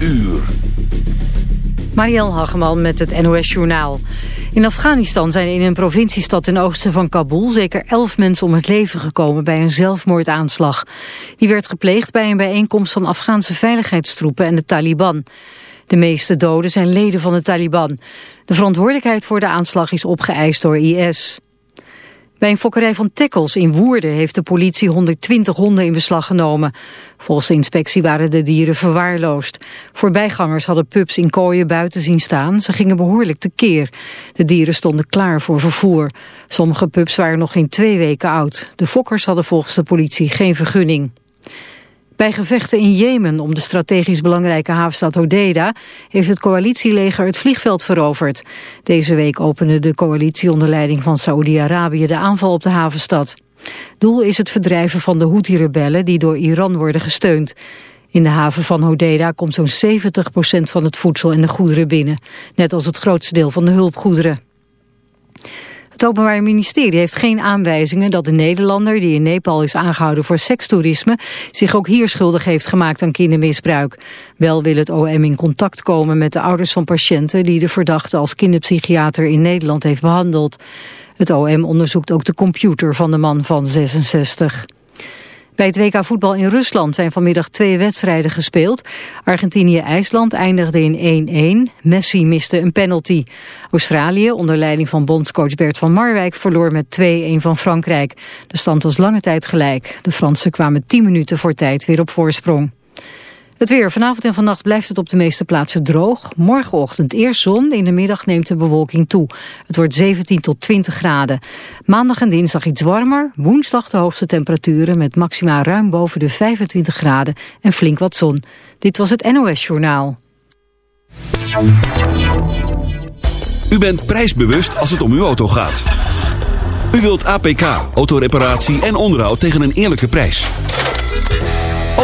Uur. Marielle Hageman met het NOS Journaal. In Afghanistan zijn in een provinciestad ten oosten van Kabul... zeker elf mensen om het leven gekomen bij een zelfmoordaanslag. Die werd gepleegd bij een bijeenkomst van Afghaanse veiligheidstroepen en de Taliban. De meeste doden zijn leden van de Taliban. De verantwoordelijkheid voor de aanslag is opgeëist door IS. Bij een fokkerij van Tekkels in Woerden heeft de politie 120 honden in beslag genomen. Volgens de inspectie waren de dieren verwaarloosd. Voorbijgangers hadden pups in kooien buiten zien staan. Ze gingen behoorlijk tekeer. De dieren stonden klaar voor vervoer. Sommige pups waren nog geen twee weken oud. De fokkers hadden volgens de politie geen vergunning. Bij gevechten in Jemen om de strategisch belangrijke havenstad Hodeida heeft het coalitieleger het vliegveld veroverd. Deze week opende de coalitie onder leiding van Saoedi-Arabië de aanval op de havenstad. Doel is het verdrijven van de Houthi-rebellen die door Iran worden gesteund. In de haven van Hodeida komt zo'n 70% van het voedsel en de goederen binnen, net als het grootste deel van de hulpgoederen. Het Openbaar Ministerie heeft geen aanwijzingen dat de Nederlander die in Nepal is aangehouden voor sekstoerisme zich ook hier schuldig heeft gemaakt aan kindermisbruik. Wel wil het OM in contact komen met de ouders van patiënten die de verdachte als kinderpsychiater in Nederland heeft behandeld. Het OM onderzoekt ook de computer van de man van 66. Bij het WK voetbal in Rusland zijn vanmiddag twee wedstrijden gespeeld. Argentinië-IJsland eindigde in 1-1. Messi miste een penalty. Australië, onder leiding van bondscoach Bert van Marwijk, verloor met 2-1 van Frankrijk. De stand was lange tijd gelijk. De Fransen kwamen 10 minuten voor tijd weer op voorsprong. Het weer. Vanavond en vannacht blijft het op de meeste plaatsen droog. Morgenochtend eerst zon, in de middag neemt de bewolking toe. Het wordt 17 tot 20 graden. Maandag en dinsdag iets warmer. Woensdag de hoogste temperaturen met maxima ruim boven de 25 graden en flink wat zon. Dit was het NOS Journaal. U bent prijsbewust als het om uw auto gaat. U wilt APK, autoreparatie en onderhoud tegen een eerlijke prijs.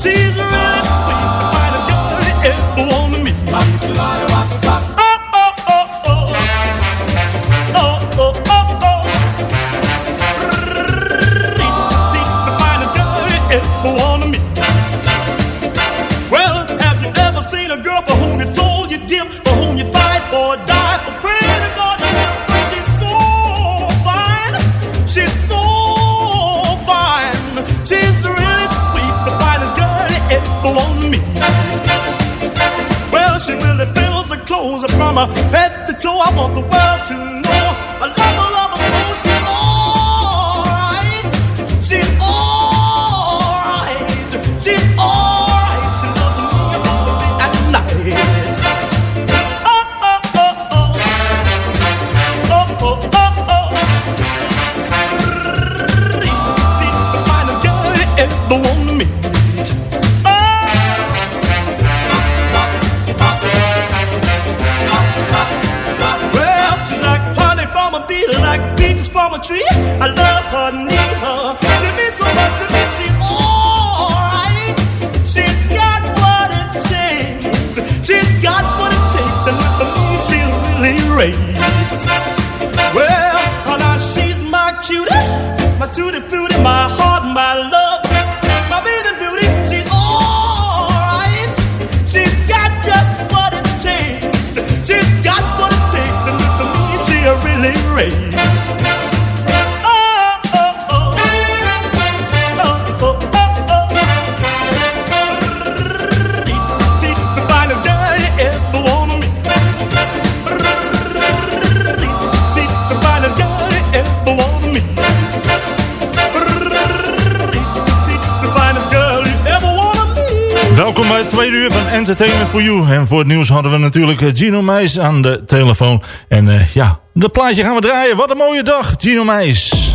She's ready. Her head to toe. I want the world Welkom bij het tweede uur van Entertainment for You. En voor het nieuws hadden we natuurlijk eh, Gino Meijs aan de telefoon. En eh, ja, de plaatje gaan we draaien. Wat een mooie dag, Gino Meijs.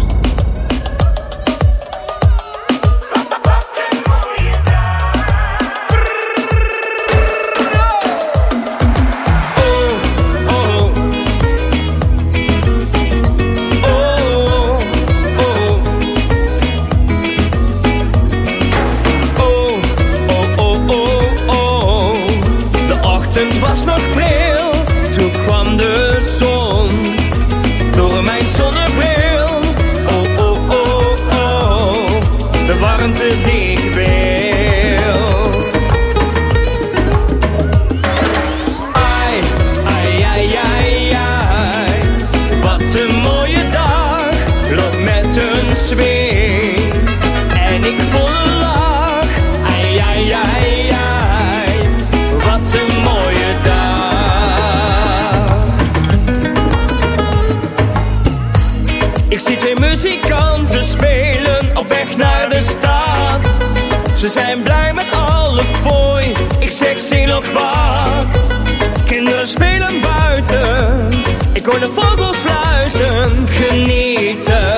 zijn blij met alle fooi. Ik zeg zin nog wat. Kinderen spelen buiten. Ik hoor de vogels fluiten. Genieten.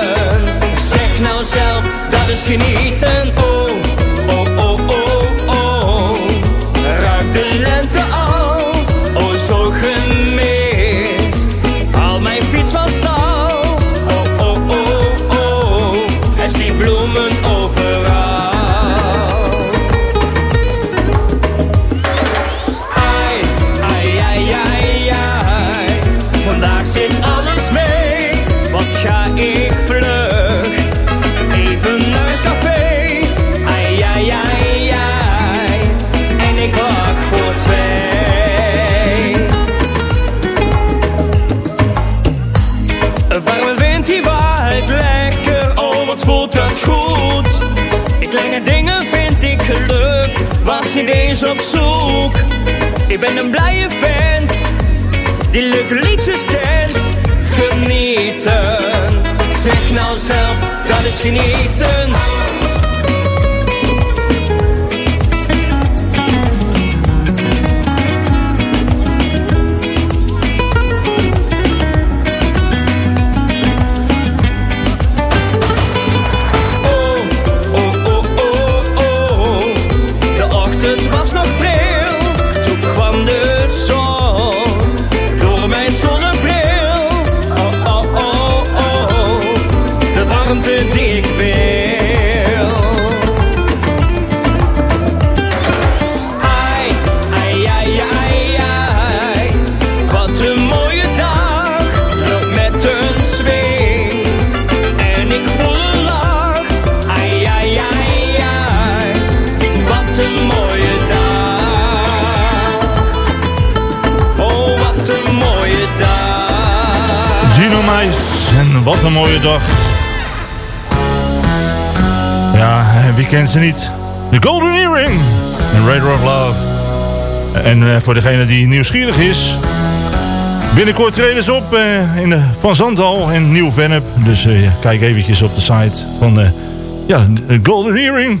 Zeg nou zelf, dat is genieten. ze niet. The Golden Earring en Raider of Love. En eh, voor degene die nieuwsgierig is... Binnenkort treden ze op eh, in de Van Zandhal en Nieuw-Vennep. Dus eh, kijk eventjes op de site van ja, Golden Earring.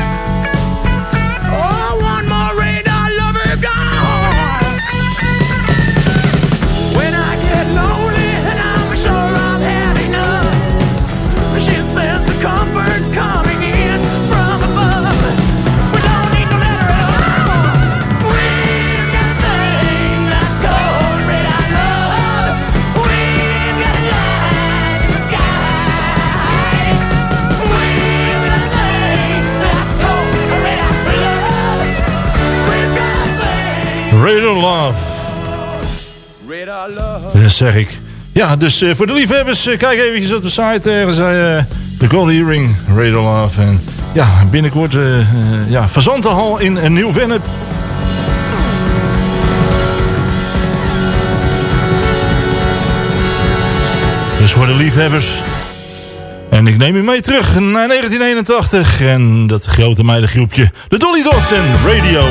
Love. Dat zeg ik. Ja, dus eh, voor de liefhebbers, eh, kijk even op de site. Eh, ergens de uh, Golden Earring, Radar Love. En ja, binnenkort uh, ja, Fazantenhal in een nieuw Vennep. Dus voor de liefhebbers. En ik neem u mee terug naar 1981. En dat grote meidengroepje. De Dolly Dots en Radio.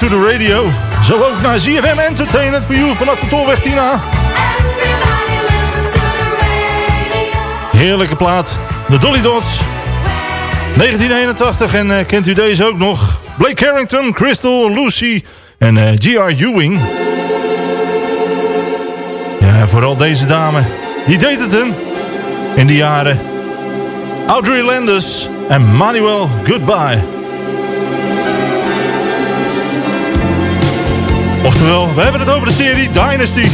to the radio. Zo ook naar ZFM Entertainment voor jou vanaf de Tolweg Tina. Heerlijke plaat. De Dolly Dots. 1981 en eh, kent u deze ook nog? Blake Harrington, Crystal, Lucy en eh, G.R. Ewing. Ja, vooral deze dame. Die deed het hem. In de jaren. Audrey Landers en Manuel Goodbye. Oftewel, we hebben het over de serie Dynasty.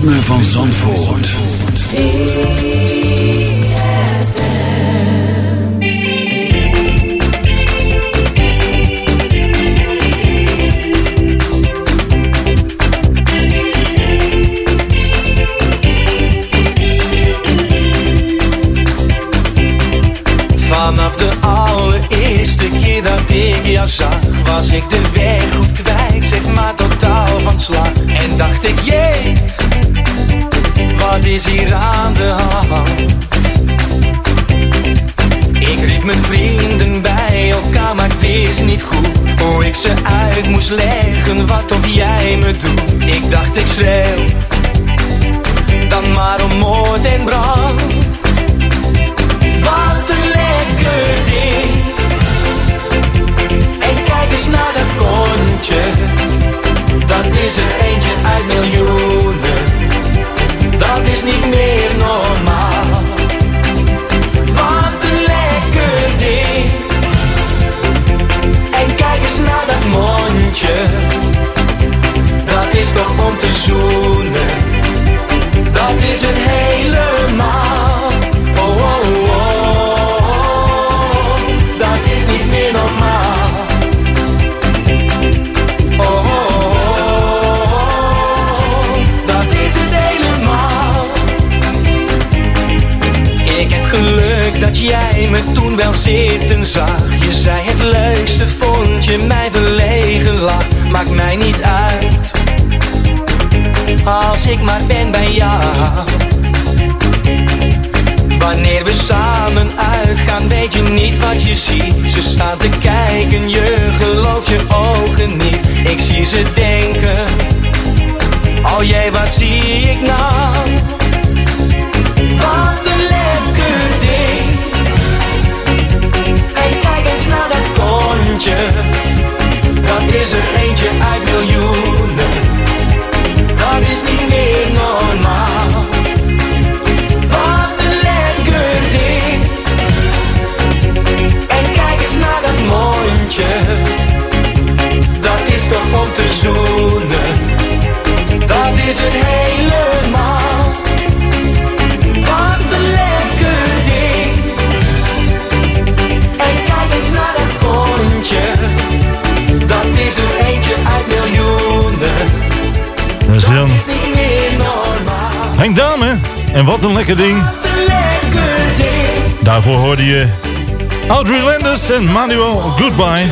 Ritme van Zandvoort. Vanaf de allereerste keer dat ik jou zag Was ik de weg goed kwijt, zeg maar totaal van slag En dacht ik, jee, wat is hier aan de hand? Ik riep mijn vrienden bij elkaar, maar ik wist niet goed Hoe ik ze uit moest leggen, wat of jij me doet Ik dacht ik schreeuw, dan maar om moord en brand wat een lekker ding. En kijk eens naar dat kontje. Dat is er eentje uit miljoenen. Is niet meer normaal. Wat een lekker ding. En kijk eens naar dat mondje. Dat is toch om te zoenen. Dat is het helemaal. Jij me toen wel zitten zag. Je zei het leukste vond je mij verlegen lag. Maakt mij niet uit. Als ik maar ben bij jou. Wanneer we samen uitgaan, weet je niet wat je ziet. Ze staan te kijken, je gelooft je ogen niet. Ik zie ze denken, oh jee, wat zie ik nou? Wat Dat is er eentje uit miljoenen. Dat is niet meer normaal. Wat een lekker ding. En kijk eens naar dat mondje. Dat is toch om te zoenen. Dat is het dan. Henk Dame. En wat een lekker ding. Daarvoor hoorde je Audrey Landers en Manuel Goodbye.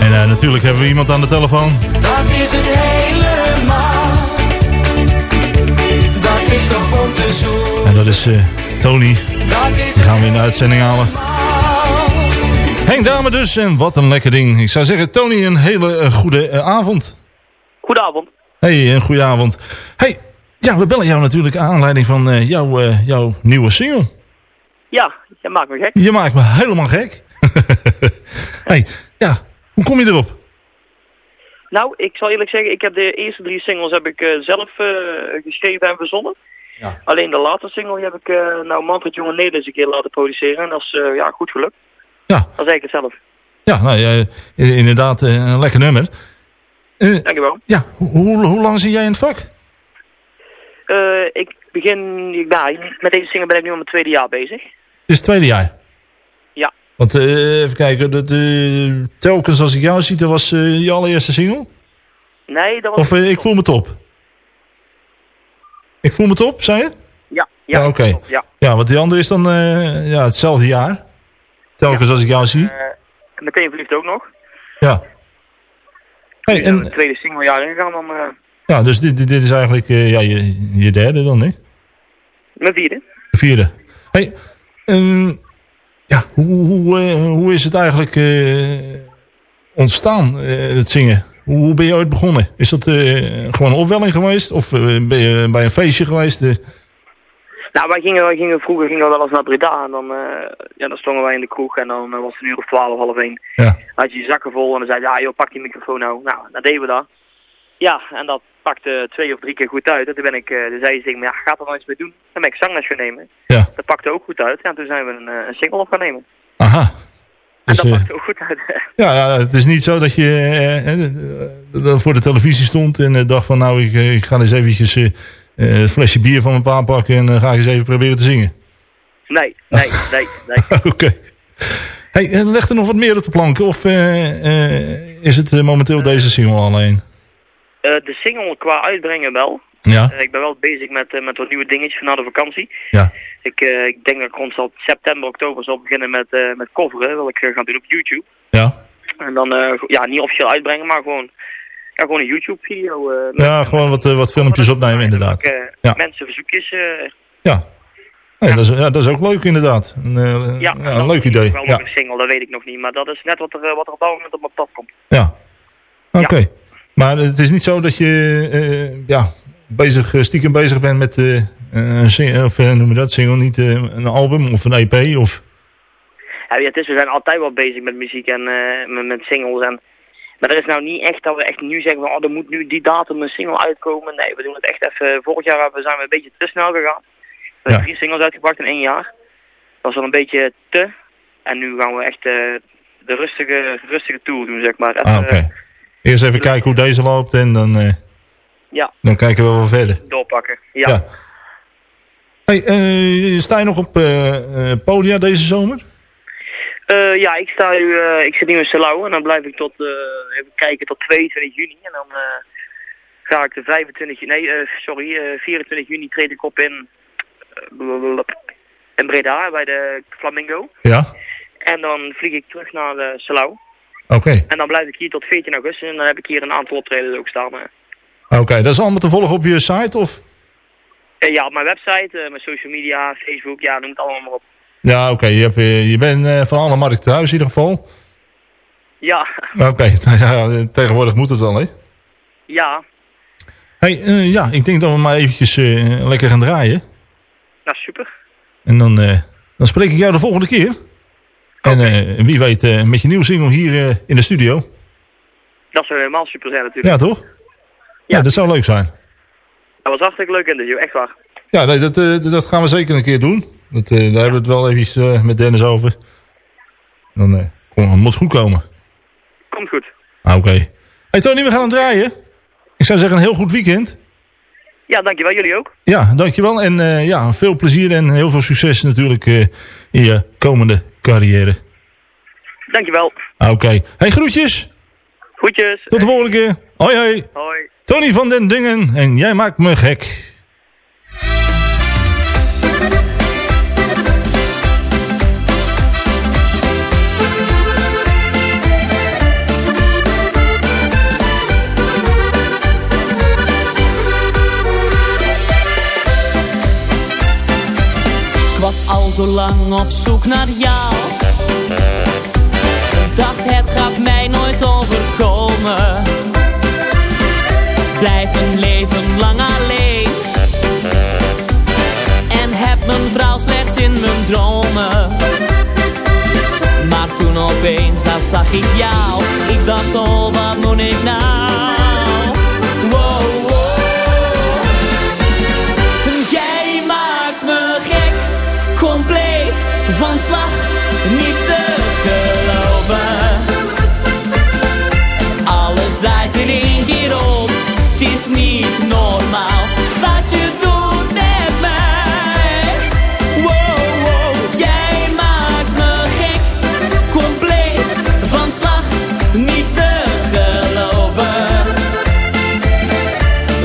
En eh, natuurlijk hebben we iemand aan de telefoon. Dat is het helemaal. Dat is toch om te zoenen. En dat is eh, Tony. Die gaan we in de uitzending halen. Henk Dame dus. En wat een lekker ding. Ik zou zeggen, Tony, een hele eh, goede eh, avond. Goedenavond. Hey, een goede avond. Hey, ja, we bellen jou natuurlijk aan aanleiding van eh, jouw, eh, jouw nieuwe single. Ja, je maakt me gek. Je maakt me helemaal gek. hey, ja, hoe kom je erop? Nou, ik zal eerlijk zeggen, ik heb de eerste drie singles heb ik zelf geschreven en verzonnen. Ja. Alleen de laatste single heb ik nou Manfred Jonge Nederlands een keer laten produceren. En dat is ja, goed gelukt. Ja, Dat is eigenlijk het zelf. ja nou, inderdaad eh, een lekker nummer. Eh, Dankjewel. ja, hoe, hoe, hoe lang zit jij in het vak? Eh, ik begin, nou, met deze single ben ik nu al mijn tweede jaar bezig. Het is het tweede jaar. Ja. Want even kijken, dat, telkens als ik jou zie, dat was je allereerste single? Nee, dat was... Of ik voel me top? Ik voel me top, zei je? Ja, ja, Ja, oké. Ja. Ja, want die andere is dan ja, hetzelfde jaar. Telkens als ik jou zie. Eh, en dan kun je verliefd ook nog. Ja. Hey, Ik ben en, het tweede singlejaar ingegaan, dan eh ja, dus dit, dit dit is eigenlijk eh, ja, je, je derde dan, hè? mijn vierde. De vierde. Hey, ehm, ja, hoe, hoe, eh, hoe is het eigenlijk eh, ontstaan, eh, het zingen? Hoe, hoe ben je ooit begonnen? Is dat eh, gewoon een opwelling geweest? Of eh, ben je bij een feestje geweest? Nou, wij gingen, wij gingen vroeger gingen we wel eens naar Breda en dan, eh, ja, dan stonden wij in de kroeg en dan eh, was het een uur of twaalf, half één. ja. Had je je zakken vol en dan zei je, ja joh, pak die microfoon nou. Nou, dan deden we dat. Ja, en dat pakte twee of drie keer goed uit. En toen ben ik, toen zei ze tegen me, ja, ga er nou iets mee doen. Dan ben ik zangles gaan nemen. Ja. Dat pakte ook goed uit. Ja, en toen zijn we een, een single op gaan nemen. Aha. En Dus, dat eh, pakt ook goed uit. ja, ja, het is niet zo dat je voor de televisie stond en dacht van nou, ik, ik ga eens eventjes eh, eh, flesje bier van mijn pa pakken en eh, ga ik eens even proberen te zingen. Nee, nee, nee, nee. Oké. Hey, en leg er nog wat meer op de plank of eh, eh, is het eh, momenteel deze single alleen? Eh, de single qua uitbrengen wel. Ja, Eh, ik ben wel bezig met, eh, met wat nieuwe dingetjes na de vakantie. ja. Ik, eh, ik denk dat ik rond september, oktober zal beginnen met, eh met coveren. Wil ik eh, gaan doen op YouTube. Ja, En dan, eh, ja, niet officieel uitbrengen, maar gewoon, ja, gewoon een YouTube-video. eh, ja gewoon wat, eh, wat filmpjes opnemen inderdaad. Eh, Ja. Mensen verzoekjes. Ja. Nee, Dat, is, ja, dat is ook leuk inderdaad. Een, ja, ja, en een leuk idee. Wel Ja, een single, dat weet ik nog niet. Maar dat is net wat er, wat er op dat moment op mijn pad komt. ja. oké. Maar het is niet zo dat je ja, bezig, stiekem bezig bent met eh, een single, of noem je dat, single, niet een album of een EP of... Ja, het is, we zijn altijd wel bezig met muziek en met, met singles. En, maar er is nou niet echt dat we echt nu zeggen van, oh, er moet nu die datum een single uitkomen. Nee, we doen het echt even. Vorig jaar zijn we een beetje te snel gegaan. We hebben drie singles uitgebracht in één jaar. Dat was wel een beetje te. En nu gaan we echt eh, de rustige, rustige tour doen, zeg maar. Ah, Even, eh, Eerst even kijken hoe deze loopt en dan, eh, ja, dan kijken we wel verder. doorpakken. Ja. Ja. Hey, eh, sta je nog op eh, eh, podia deze zomer? Eh, ja, ik, sta nu, eh, ik zit nu in Salau en dan blijf ik tot, eh, even kijken, tot 22 juni. En dan ga ik de 25, nee, sorry, eh 24 juni treed ik op in, in Breda bij de Flamingo. Ja. En dan vlieg ik terug naar Salau. Oké. En dan blijf ik hier tot 14 augustus en dan heb ik hier een aantal optredens ook staan. Oké, dat is allemaal te volgen op je site of? Ja, op mijn website, mijn social media, Facebook, ja, noem het allemaal maar op. Ja, oké. Je, hebt, eh, je bent eh, van alle markten thuis in ieder geval. Ja, Oké, nou ja, tegenwoordig moet het wel, hè? ja, Hey, eh, ja, ik denk dat we maar eventjes lekker gaan draaien. nou super. En dan, dan spreek ik jou de volgende keer. En eh, wie weet met je nieuwe single hier in de studio. Dat zou helemaal super zijn natuurlijk. Ja, toch? Ja, dat zou leuk zijn. Dat was hartstikke leuk interview, echt waar. Ja, nee, dat, dat gaan we zeker een keer doen. Dat, eh, daar hebben we het wel even eh, met Dennis over. Dan eh, kom, het moet goed komen. Komt goed. Ah, Oké. Hey Tony, we gaan aan het draaien. Ik zou zeggen een heel goed weekend. Ja, dankjewel. Jullie ook. Ja, dankjewel. En ja, veel plezier en heel veel succes natuurlijk in je komende carrière. Dankjewel. Ah, Oké. Hey, groetjes. Groetjes. Tot de volgende keer. Hoi, hoi. Hoi. Tony van den Dungen. En jij maakt me gek. Al zo lang op zoek naar jou. Dacht het gaat mij nooit overkomen. Blijf een leven lang alleen. En heb mijn vrouw slechts in mijn dromen. Maar toen opeens, daar zag ik jou. Ik dacht, oh wat moet ik nou? Van slag, niet te geloven. Alles draait in één keer om, het is niet normaal wat je doet met mij. Wow, wow, jij maakt me gek, compleet van slag, niet te geloven.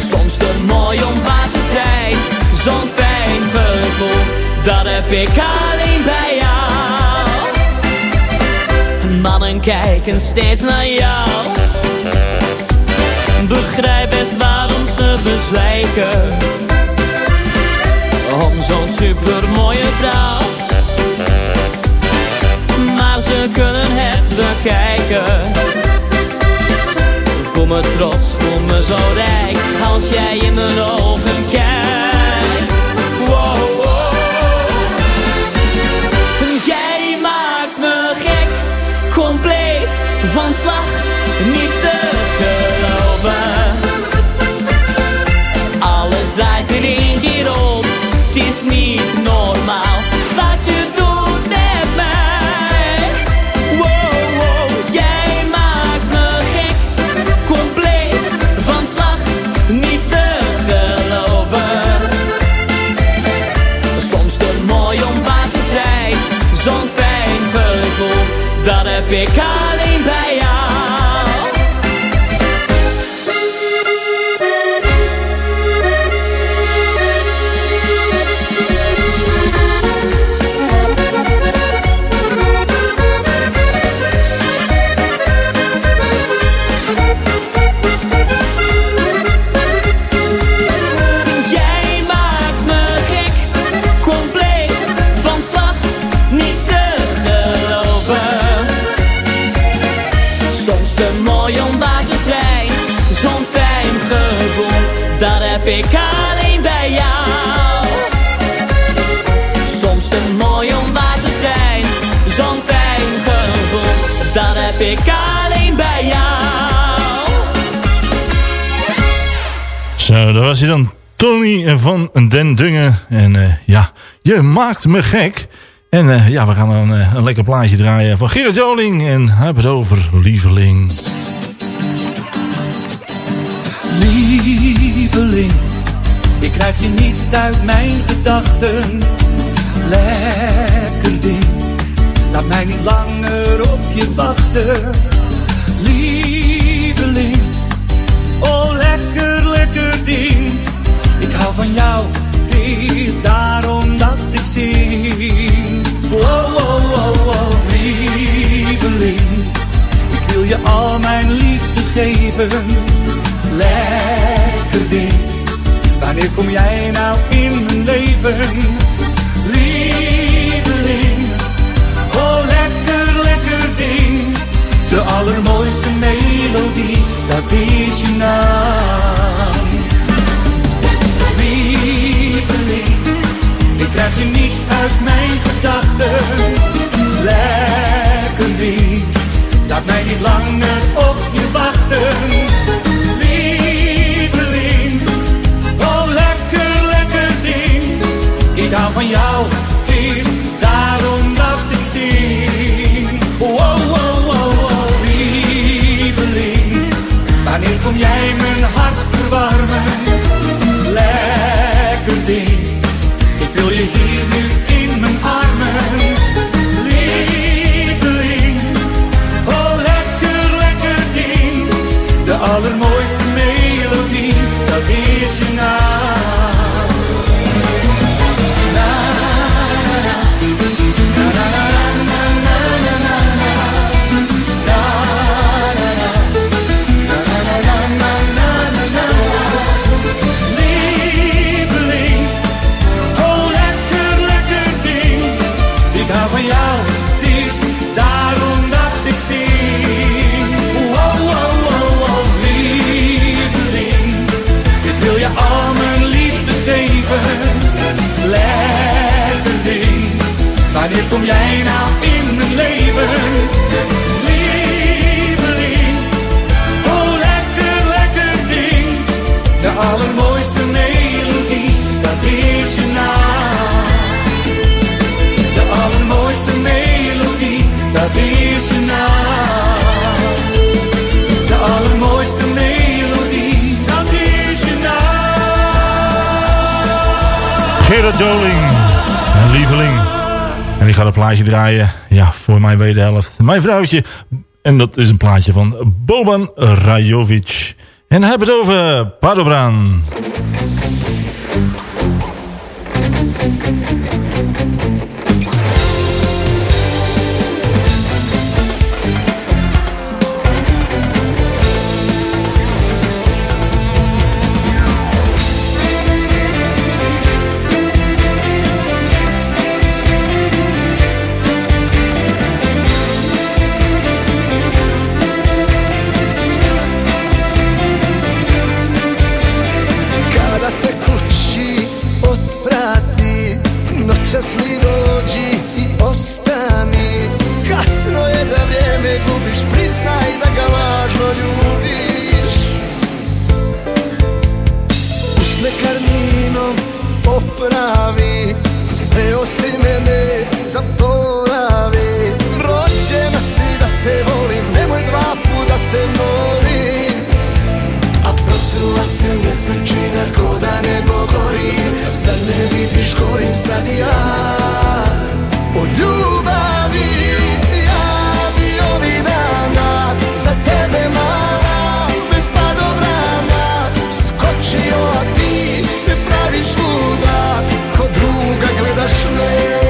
Soms te mooi om waar te zijn, zo'n fijn gevoel, dat heb ik alleen kijken steeds naar jou, begrijp best waarom ze bezwijken. Om zo'n supermooie vrouw, maar ze kunnen het bekijken. Voel me trots, voel me zo rijk Als jij in mijn ogen kijkt van slag, niet te geloven. Alles draait in één keer op. het is niet normaal wat je doet met mij. Wow, wow, jij maakt me gek, compleet van slag, niet te geloven. Soms te mooi om waar te zijn, zo'n fijn gevoel, dat heb ik alleen. Heb ik alleen bij jou. Soms te mooi om waar te zijn, zo'n fijn gevoel, dat heb ik alleen bij jou. Zo, dat was hij dan. Tony van Den Dungen. En eh, ja, je maakt me gek. En eh, ja, we gaan een, eh, een lekker plaatje draaien van Gerrit Joling. En hebben het over Lieveling. Lieveling, ik krijg je niet uit mijn gedachten. Lekker ding, laat mij niet langer op je wachten. Lieveling, oh lekker, lekker ding. Ik hou van jou, het is daarom dat ik zing. Oh, oh, oh, oh, lieveling. Ik wil je al mijn liefde geven. Lekker Wanneer kom jij nou in mijn leven? Lieveling. Oh, lekker, lekker ding. De allermooiste melodie, dat is je naam. Lieveling. Ik krijg je niet uit mijn gedachten. Lekker ding. Laat mij niet langer Ik hou Joling. En Lieveling. En die gaat een plaatje draaien. Ja, voor mijn wederhelft. Mijn vrouwtje. En dat is een plaatje van Boban Rajovic. En hebben het over Padobran. Opravi Sve osim mene zaboravi. Rođena si da te volim Nemoj dva puta te molim. A prosila se mjesečina ko da nebo gori Sad ne vidiš gorim sad ja. Od ljubavi Amen.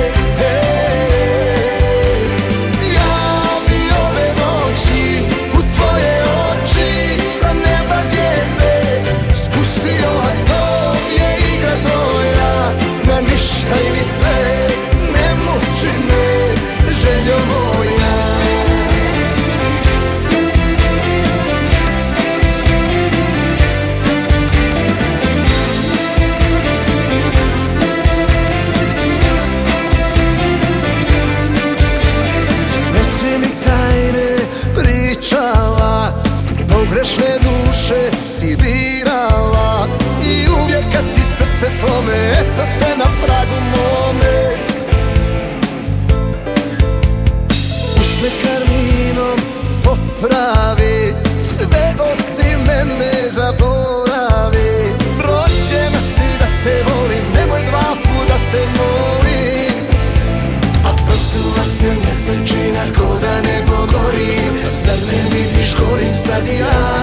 día.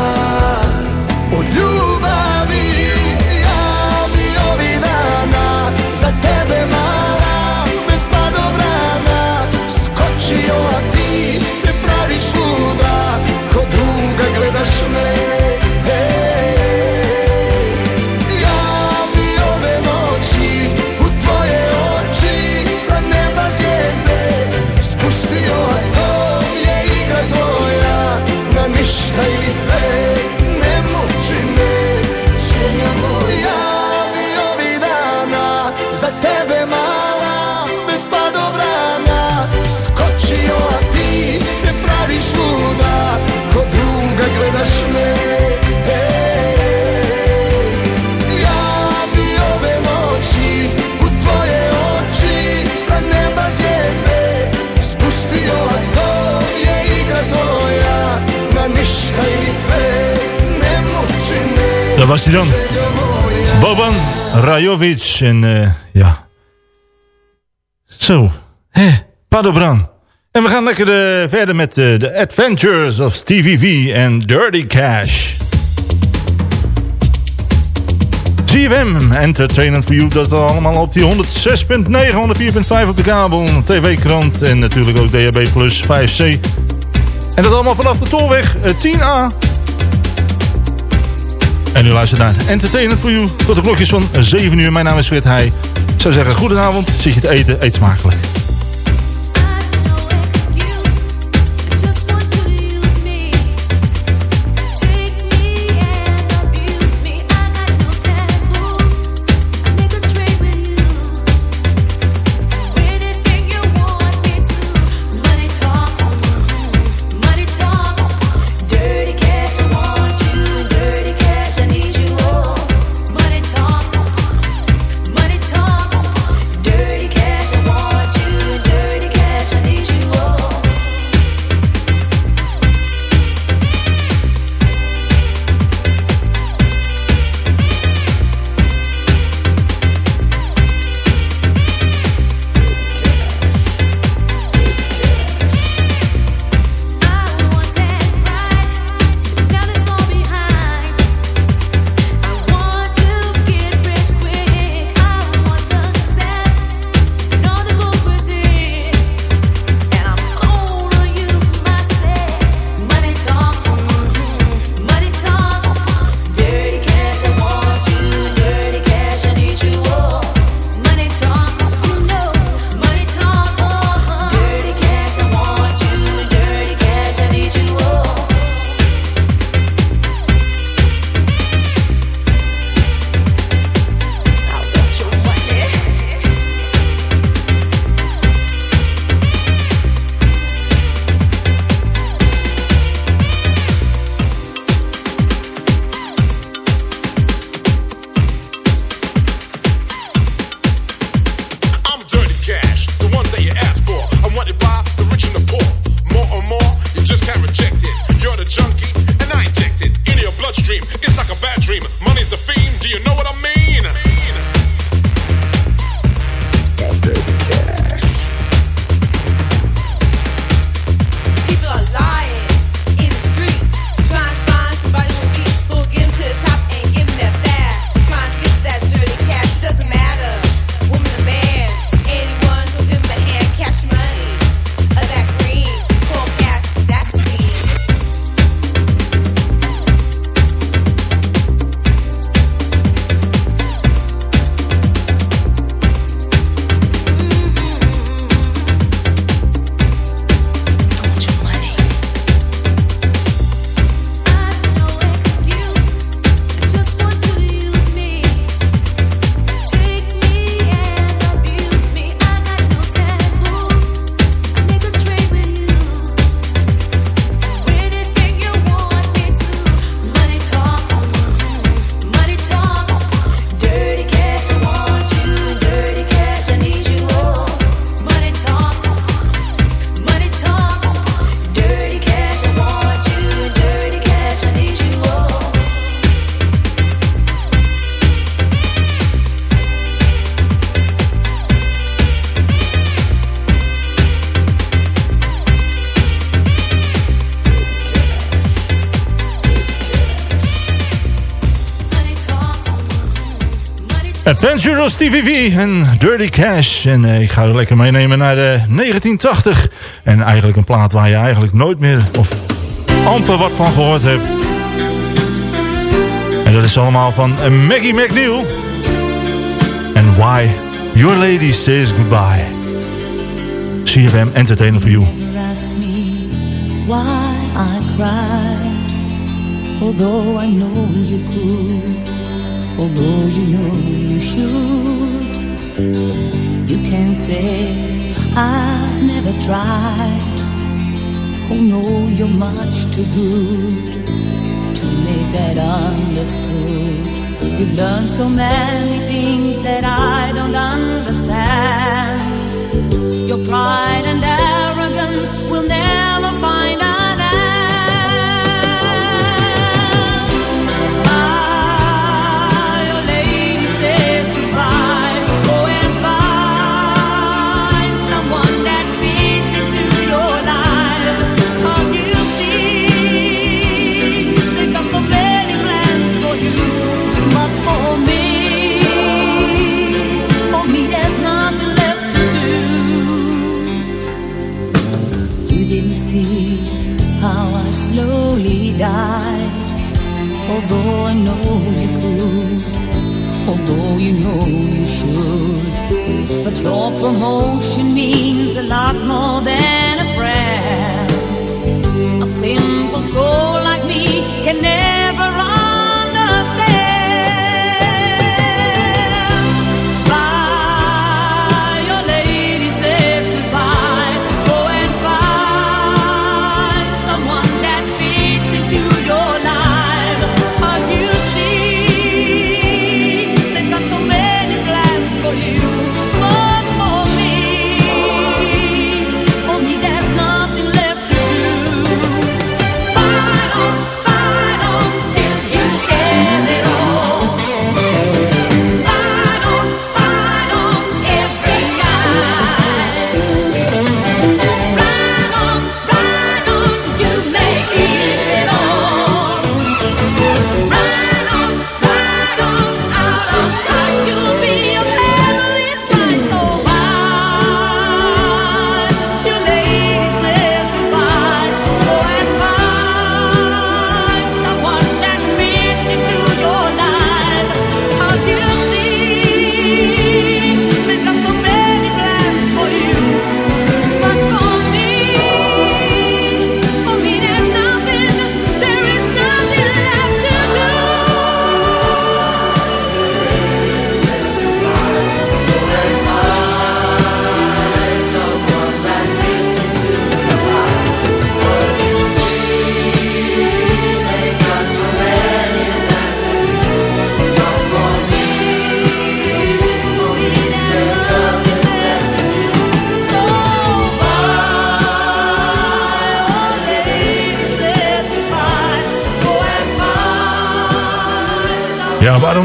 hij dan? Boban Rajovic en eh, ja. Zo, hè, Padobran. En we gaan lekker eh, verder met eh, de Adventures of Stevie V en Dirty Cash. GFM Entertainment voor You, dat allemaal op die 106.9, 104.5 op de kabel, TV-krant en natuurlijk ook DHB Plus 5C. En dat allemaal vanaf de tolweg 10A en nu luister naar Entertainment for You. Tot de blokjes van 7 uur. Mijn naam is Fred Heij. Ik zou zeggen, goedenavond. Zit je te eten? Eet smakelijk. Adventurous TVV en Dirty Cash. En eh, ik ga u lekker meenemen naar de 1980. En eigenlijk een plaat waar je eigenlijk nooit meer of amper wat van gehoord hebt. En dat is allemaal van eh, Maggie McNeil. En Why Your Lady Says Goodbye. CFM Entertainer for You. why I cried. Although I know you could, although you know you should. You can say I've never tried. Oh no, you're much too good to make that understood. You've learned so many things that I don't understand.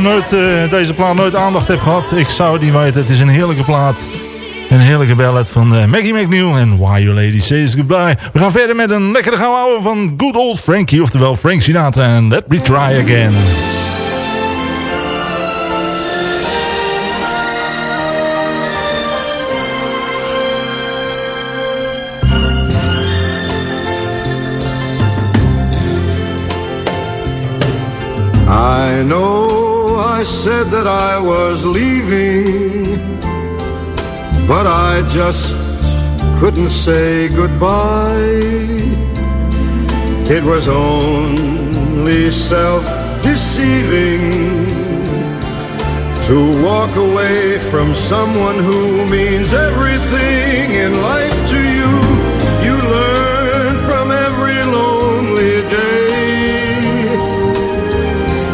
Nooit, eh, deze plaat nooit aandacht heb gehad, ik zou die weten. Het is een heerlijke plaat. Een heerlijke ballad van eh, Maggie McNeil en Why Your Lady Says Goodbye. We gaan verder met een lekkere ouwe van Good Old Frankie, oftewel Frank Sinatra en Let Me Try Again. That I was leaving, but I just couldn't say goodbye. It was only self deceiving to walk away from someone who means everything in life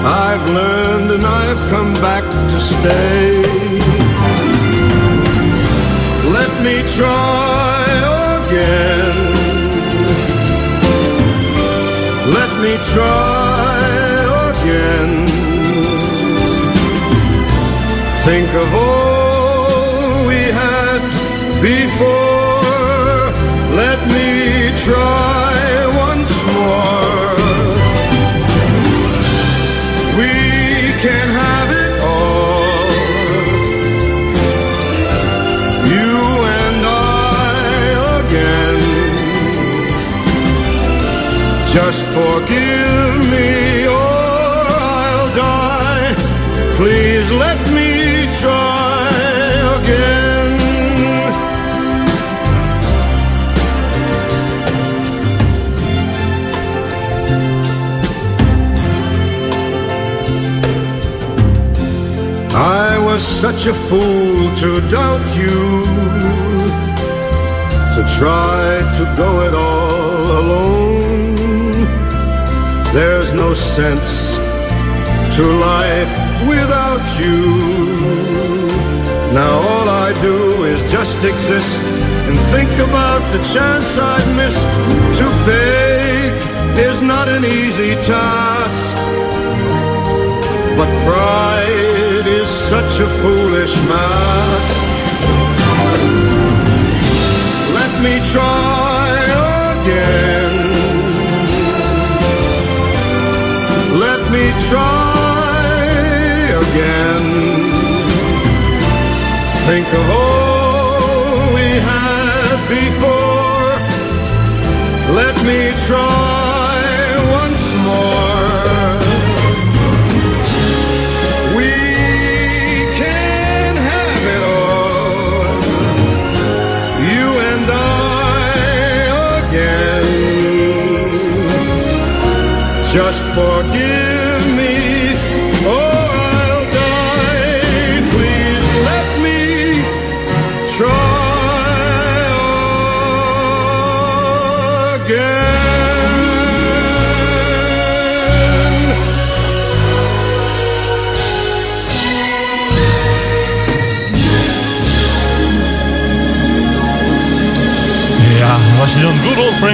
I've learned and I've come back to stay. Let me try again. Let me try again. Think of all we had before. Forgive me or I'll die. Please let me try again. I was such a fool to doubt you, to try to go it all no sense to life without you. Now all I do is just exist and think about the chance I've missed. To beg is not an easy task. But pride is such a foolish mask. Let me try again. Me try again. Think of all we had before. Let me try once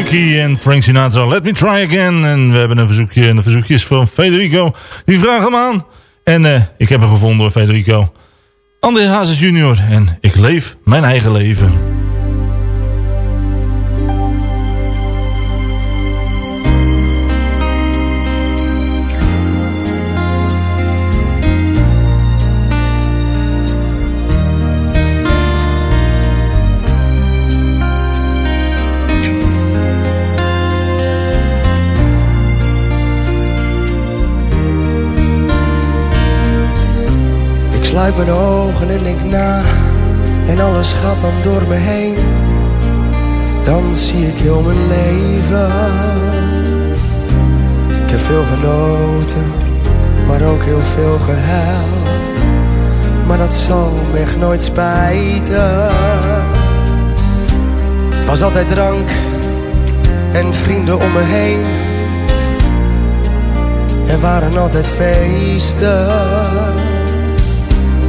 Frankie en Frank Sinatra. Let me try again. En we hebben een verzoekje en de verzoekje is van Federico. Die vraagt hem aan. En eh, ik heb hem gevonden Federico. André Hazes junior. En ik leef mijn eigen leven. Sluit mijn ogen en denk na. En alles gaat dan door me heen. Dan zie ik heel mijn leven. Ik heb veel genoten Maar ook heel veel gehuild Maar dat zal me echt nooit spijten. Het was altijd drank En vrienden om me heen. Er waren altijd feesten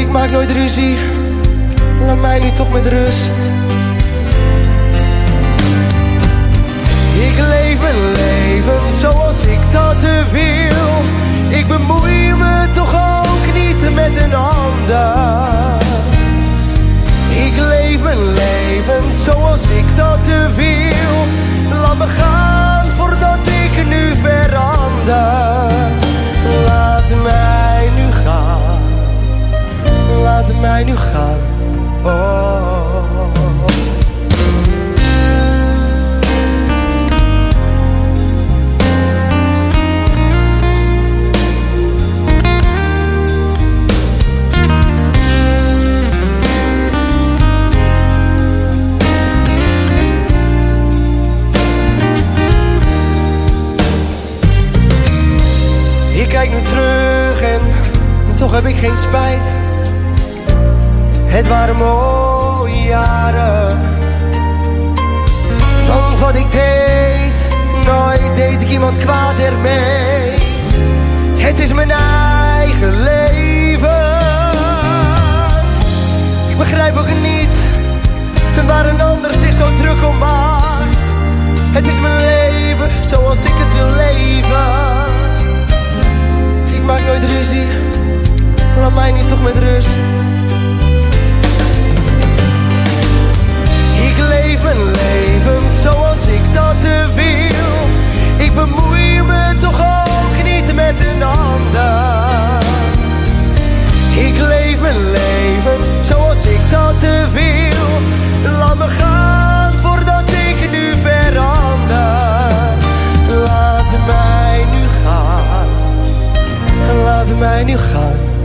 Ik maak nooit ruzie, laat mij nu toch met rust. Ik leef mijn leven zoals ik dat wil. Ik bemoei me toch ook niet met een ander. Ik leef mijn leven zoals ik dat wil. Laat me gaan voordat ik nu verander. Laat mij nu gaan laten mij nu gaan. Oh. Ik kijk nu terug en toch heb ik geen spijt het waren mooie jaren. Want wat ik deed, nooit deed ik iemand kwaad ermee. Het is mijn eigen leven. Ik begrijp ook niet waar een ander zich zo druk om maakt. Het is mijn leven zoals ik het wil leven. Ik maak nooit ruzie, laat mij niet toch met rust. Mijn leven zoals ik dat wil. Ik bemoei me toch ook niet met een ander. Ik leef mijn leven zoals ik dat wil. Laat me gaan voordat ik nu verander. Laat mij nu gaan. Laat mij nu gaan.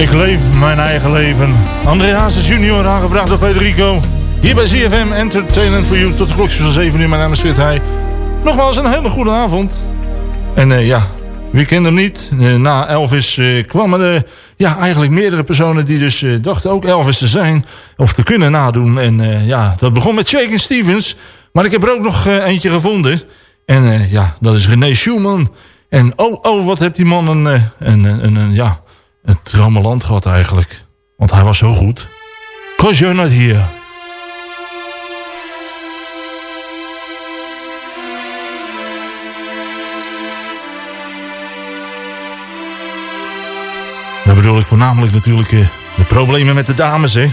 Ik leef mijn eigen leven. André Hazes junior, aangevraagd door Federico. Hier bij ZFM Entertainment for You. Tot de klokjes van 7 uur. Mijn naam is Frit. Nogmaals een hele goede avond. En eh, ja, wie kent hem niet? Eh, na Elvis eh, kwamen er ja, eigenlijk meerdere personen die dus dachten ook Elvis te zijn. Of te kunnen nadoen. En ja, dat begon met Shakin' Stevens. Maar ik heb er ook nog eentje gevonden. En ja, dat is René Schumann. En oh, oh, wat heeft die man een, een, een, een, een een trammeland gehad eigenlijk. Want hij was zo goed. Cause you're not. Dan bedoel ik voornamelijk natuurlijk eh, de problemen met de dames, hè.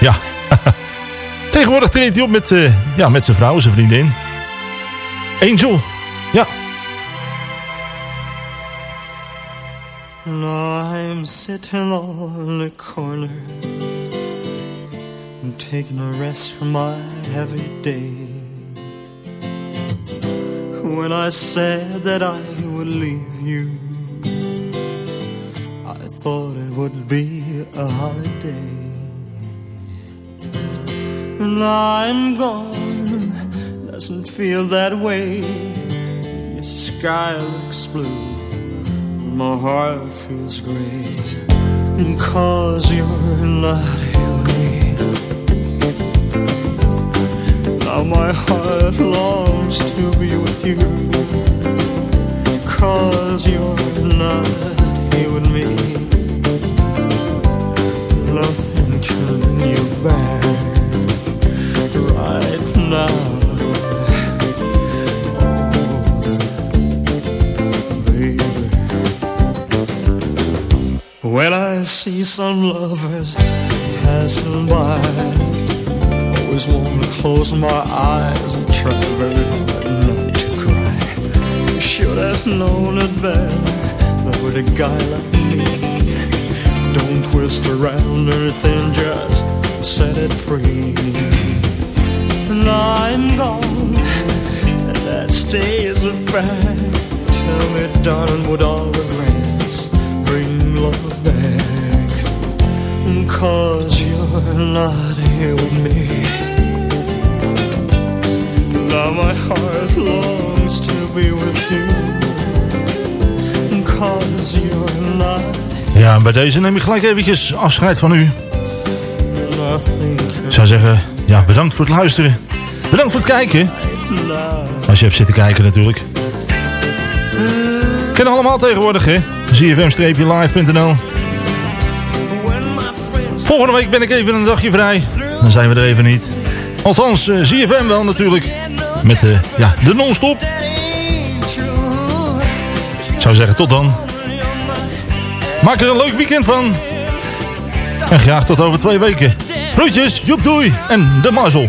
Ja. Tegenwoordig treedt hij op met, eh, ja, met zijn vrouw, zijn vriendin. Angel. Ja. I'm sitting on the corner, and taking a rest from my heavy day. When I said that I would leave you, I thought it would be a holiday. And I'm gone, doesn't feel that way. Your sky looks blue my heart feels great. Cause you're not here Now my heart longs to be with you. Cause you're not here with me. Nothing can bring you back Right now When I see some lovers passing by, always want to close my eyes and try very hard not to cry. Should have known it better, that with a guy like me, don't twist around anything, just set it free. And I'm gone, and that stays a fact. Tell me, darling, would all the regrets bring love back? Cause you're not here with me. Now my heart longs to be with you. Cause you're not Ja, en bij deze neem ik gelijk eventjes afscheid van u. Ik zou zeggen, ja, bedankt voor het luisteren. Bedankt voor het kijken. Als je hebt zitten kijken natuurlijk. Kennen allemaal tegenwoordig, hè? ZFM-live.nl Volgende week ben ik even een dagje vrij. Dan zijn we er even niet. Althans, eh, ZFM wel natuurlijk. Met eh, ja, de non-stop. Ik zou zeggen, tot dan. Maak er een leuk weekend van. En graag tot over twee weken. Groetjes, joep doei en de mazzel.